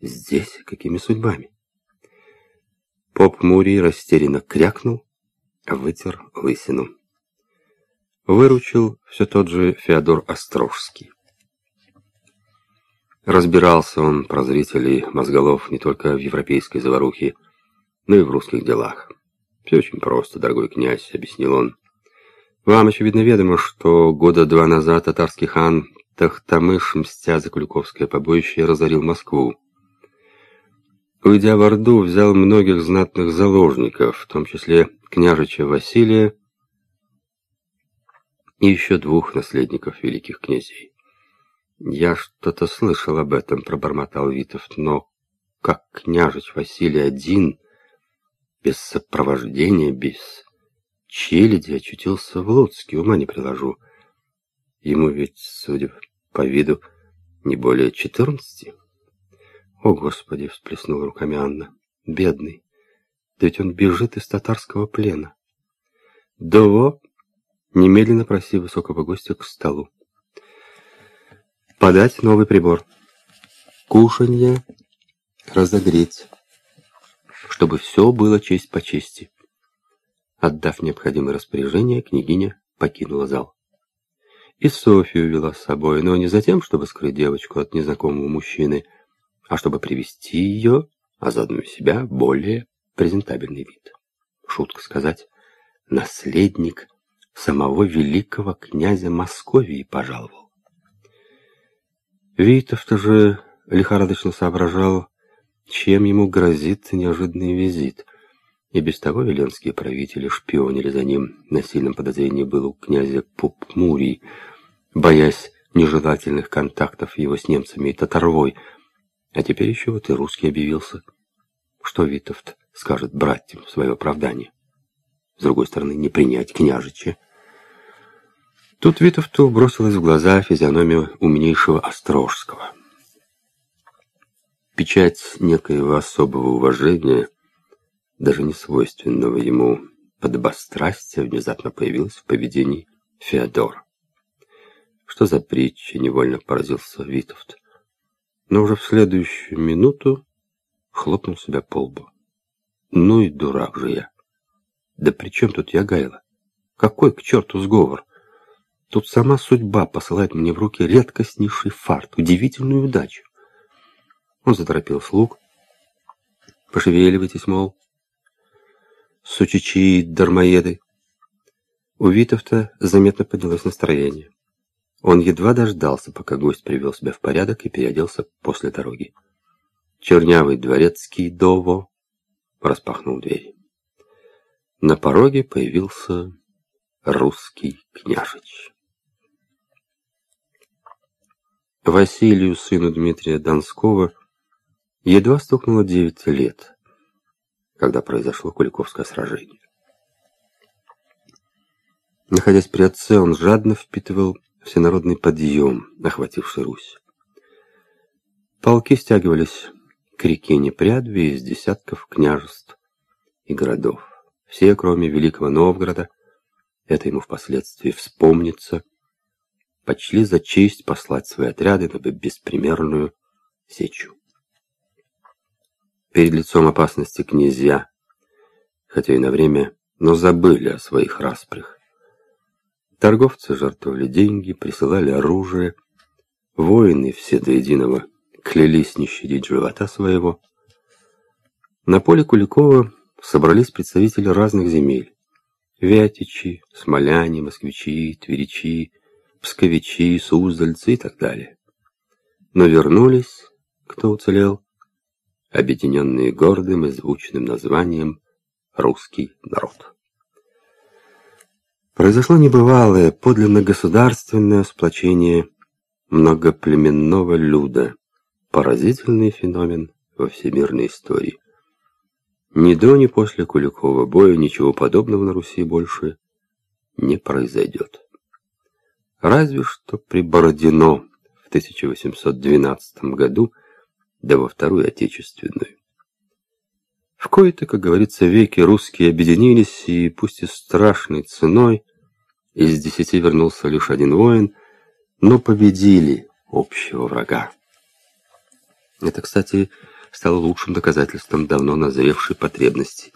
здесь какими судьбами? Поп Мурий растерянно крякнул, вытер лысину. Выручил все тот же Феодор Острожский. Разбирался он, про зрителей мозголов, не только в европейской заварухе, но и в русских делах. «Все очень просто, дорогой князь», — объяснил он. «Вам, очевидно, ведомо, что года два назад татарский хан Тахтамыш, мстя за Куликовское побоище, разорил Москву. Уйдя в Орду, взял многих знатных заложников, в том числе княжича Василия и еще двух наследников великих князей. «Я что-то слышал об этом», — пробормотал Витовт, «но как княжич Василий один...» без сопровождения, без челяди очутился в Луцке, ума не приложу. Ему ведь, судя по виду, не более четырнадцати. О, Господи, всплеснула руками Анна. Бедный. Да ведь он бежит из татарского плена. Дово, немедленно проси высокого гостя к столу. Подать новый прибор. Кушанье разогреть чтобы все было честь по чести. Отдав необходимое распоряжение, княгиня покинула зал. И Софию вела с собой, но не за тем, чтобы скрыть девочку от незнакомого мужчины, а чтобы привести ее, а заодно и себя, более презентабельный вид. Шутка сказать, наследник самого великого князя Московии пожаловал. Витов-то же лихорадочно соображал, чем ему грозит неожиданный визит. И без того веленские правители шпионили за ним. На сильном подозрении был у князя Пупмурий, боясь нежелательных контактов его с немцами и Татарвой. А теперь еще вот и русский объявился. Что Витовт скажет братьям в свое оправдание? С другой стороны, не принять княжича. Тут Витовту бросилась в глаза физиономия умнейшего Острожского печать некоего особого уважения, даже не свойственного ему подобострастия, внезапно появилась в поведении Феодора. Что за притча, невольно поразился Витовт. Но уже в следующую минуту хлопнул себя по лбу. Ну и дурак же я. Да при чем тут я Гайла? Какой к черту сговор? Тут сама судьба посылает мне в руки редкостнейший фарт, удивительную удачу. Он заторопил слуг. «Пошевеливайтесь, мол, сучичи дармоеды». У Витовта заметно поднялось настроение. Он едва дождался, пока гость привел себя в порядок и переоделся после дороги. Чернявый дворецкий Дово распахнул дверь. На пороге появился русский княжич. Василию, сыну Дмитрия Донского, Едва стукнуло девять лет, когда произошло Куликовское сражение. Находясь при отце, он жадно впитывал всенародный подъем, охвативший Русь. Полки стягивались к реке Непрядве из десятков княжеств и городов. Все, кроме Великого Новгорода, это ему впоследствии вспомнится, почли за честь послать свои отряды на беспримерную сечу перед лицом опасности князья, хотя и на время, но забыли о своих распрях. Торговцы жертвовали деньги, присылали оружие, воины все до единого клялись не щадить живота своего. На поле Куликова собрались представители разных земель. Вятичи, смоляне, москвичи, тверичи, псковичи, суздальцы и так далее. Но вернулись, кто уцелел, объединенные гордым и звучным названием «Русский народ». Произошло небывалое, подлинно государственное сплочение многоплеменного люда, поразительный феномен во всемирной истории. Ни до, ни после Куликова боя ничего подобного на Руси больше не произойдет. Разве что при Бородино в 1812 году да во Вторую Отечественную. В кои-то, как говорится, веки русские объединились, и пусть и страшной ценой, из десяти вернулся лишь один воин, но победили общего врага. Это, кстати, стало лучшим доказательством давно назревшей потребности